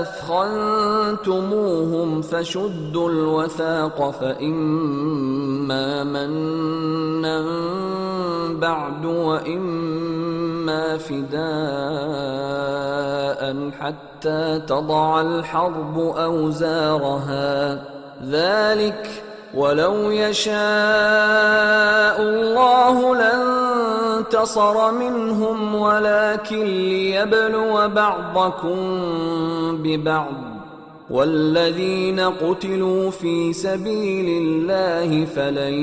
اثخنتموهم فشدوا الوثاق فاما منا بعد واما فداء حتى تضع الحرب اوزارها ذلك ولو يشاء الله لانتصر منهم ولكن ليبلو بعضكم ببعض والذين قتلوا في سبيل الله فلن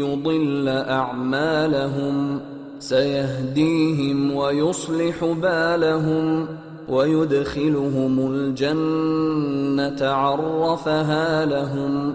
يضل أعمالهم سيهديهم ويصلح بالهم ويدخلهم الجنة عرفها لهم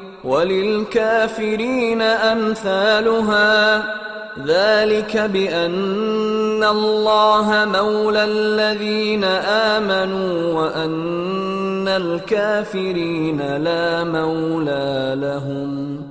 وللكافرين أمثالها. ذلك بأن الله مولى الذين آمنوا وأن الكافرين لا مولى لهم.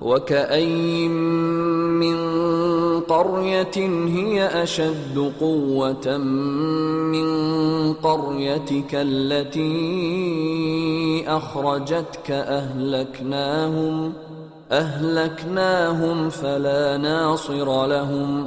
وكأي من قرية هي أشد قوة من قريتك التي أخرجتك أهلكناهم أهلكناهم فلا ناصر لهم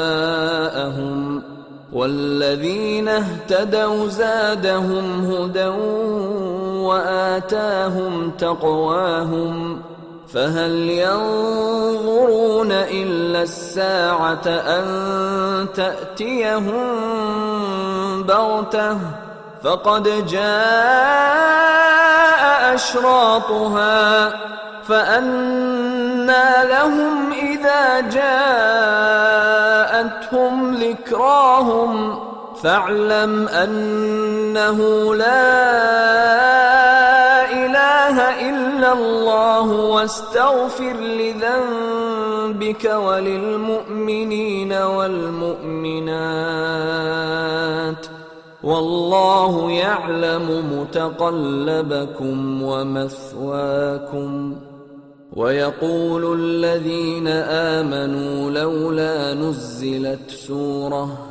والذين اهتدوا زادهم هدى وآتاهم تقواهم فهل ينظرون إلا الساعة أن تأتيهم بغتة فقد جاء أشراطها فانى لهم إذا جاءتهم ذكراهم فاعلم أنه لا إله إلا الله واستغفر لذنبك وللمؤمنين والمؤمنات والله يعلم متقلبكم ومثواكم ويقول الذين آمنوا لولا نزلت سورة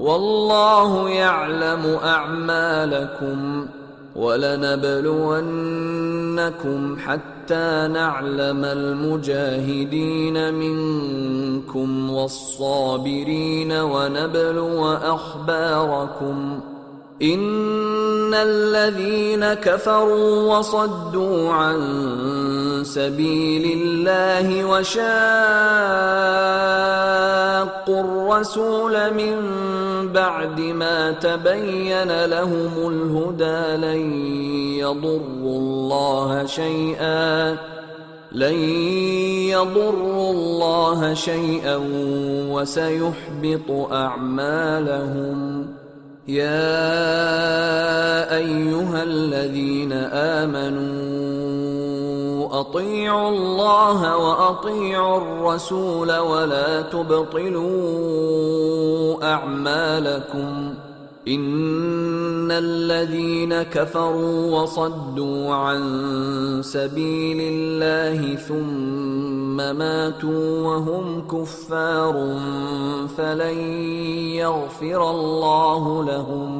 والله يعلم أعمالكم ولنبلونكم حتى نعلم المجاهدين منكم والصابرين ونبلو أخباركم إن الذين كفروا وصدوا عن سبيل الله وشاقوا الرسول من بعد ما تبين لهم الهدى لن يضروا الله شيئا لن يضروا الله شيئا وسيحبط أعمالهم. يا أيها الذين آمنوا أطيعوا الله وأطيعوا الرسول ولا تبطلوا أعمالكم. إن الذين كفروا وصدوا عن سبيل الله ثم ماتوا وهم كفار فلن يغفر الله لهم.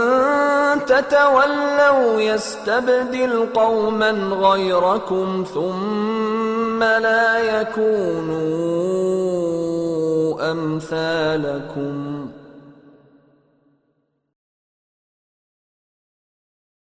تتولوا يستبدل قوما غيركم ثم لا يكونوا امثالكم